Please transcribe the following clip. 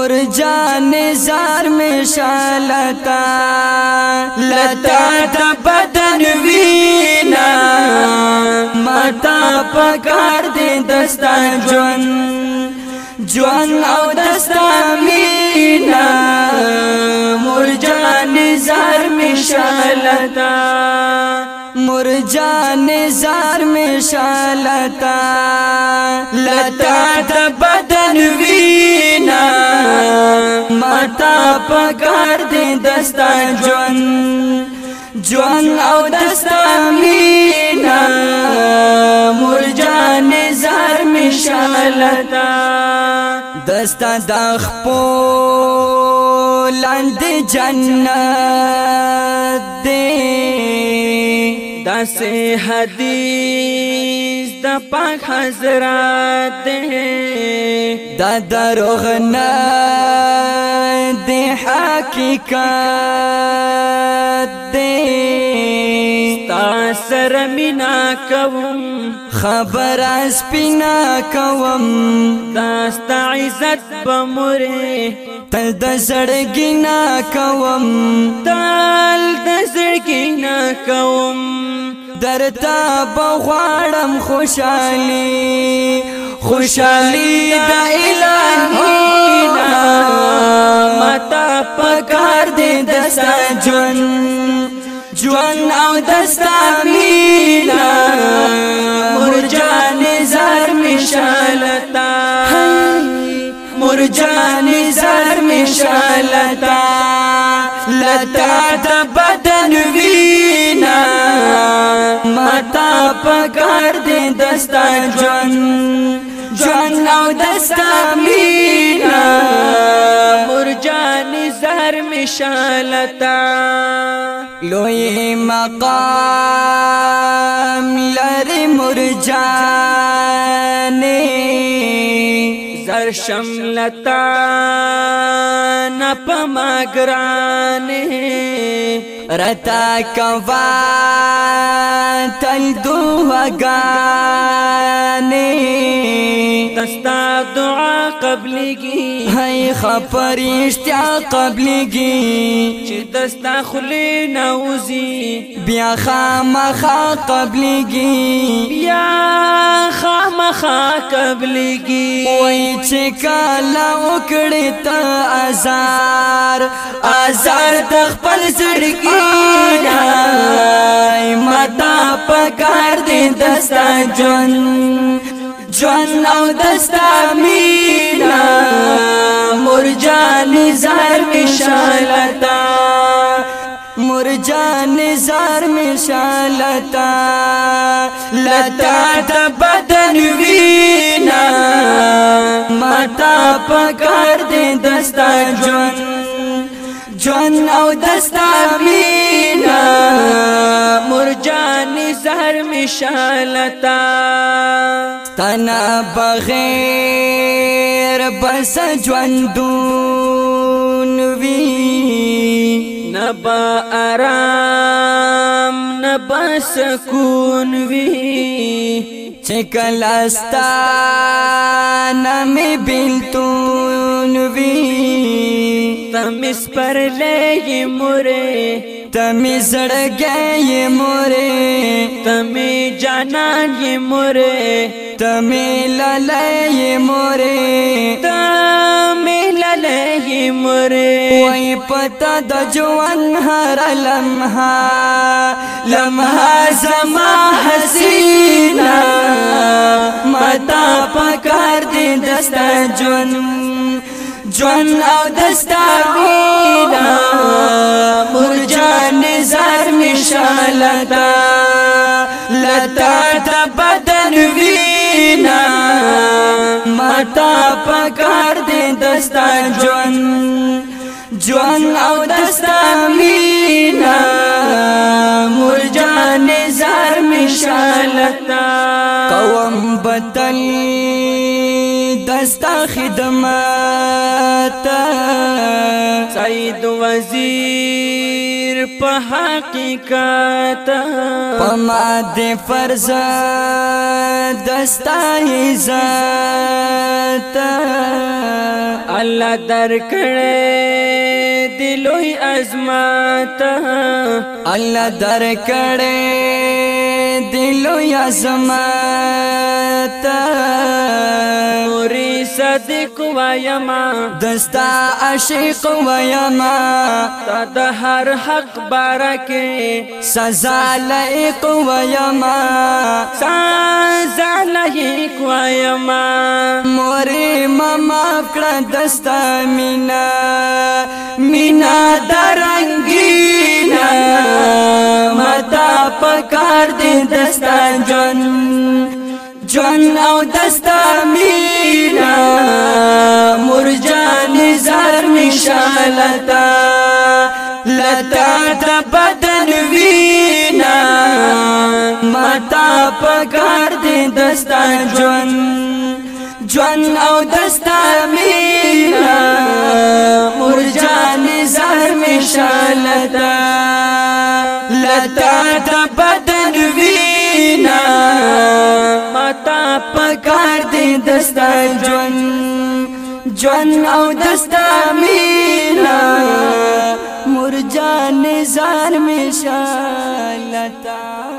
مور جان زار می شالتا لتا د بدن وینا متا پکار دې دستا جون جون او دستا مینا مور جان زار می شالتا مور جان زار می شالتا لتا د بدن وینا متا پکار دې دستا جون جون او دستا مینا مرجان زار مشالتا دستا د خپل لاندې جنت دې داسې حدیث د پاک حضرات دا دروغ نه د حقیقت دی ستا سره مینا کوم خبر اس پینا کوم دا ستا عزت بمره تل د زړګی نا کوم تل د زړګی نا کوم درتا بغوار عالم خوشالي خوشالي د الهي نا متا پکار دې دستا جون جون او دستا مینا مرجان زر مشالتا مرجان زر مشالتا لتا د بدن وینا متا پکار دې دستا جون جون او دستا مینا مرجان زهر مشالتا لوی مقام لری مرجان زر شملتا په ما ګرانې رتا کوا تل دوه غانې دستا دعا قبلږي هاي خبرشتیا قبلږي چې دستا خلی نوزي بیا خامخا قبلږي بیا خامخا قبلږي وای چې کالا وکړې ته ازار ازار د خپل زړګي نه متا پکار دې دستا جون ژوند او دستا مینا مرجان زار مشالتا مرجان زار مشالتا لتا د بدن وینا متا پکړ دې دستا ژوند جون او دستا مینا مرجانی زهر مشالتا تنا بغیر بس جوندون وی نبا آرام نبا سکون وی چکل استان می بلتون وی تمیز پر لئی مورے تمی زڑگئی مورے تمی جانان یہ مورے تمی للئی مورے تمی للئی مورے وی پتا دا جوان ہر لمحہ لمحہ زما حسینہ متا پکار دی دستا جنم جون او دستاوینا مرجان زر مشالتا لتا تا بدن وینا متا پکار دې دستا جون جون او دستا مینا مرجان زر مشالتا قوم بتل دستا خدمت سید وزیر په حقیقت پما د فرض دستا عزت الله درکړې دلوي عظمت الله درکړې دلوي عظمت تا موري صدق وایما دستا عاشق وایما تا د هر حق بارکه سزا لایق وایما سزا لایق وایما موري مما کړه دستا مینا مینا درنګینا متا پکار دې دستا جن جون او دستا مینا مرجان زار مشالتا لتا تا بدن وینا متا پکار دې دستا جون جون او دستا مینا مرجان زار مشالتا لتا پکار دی دستا جون جون او دستا مینا مرجان زار می شالتا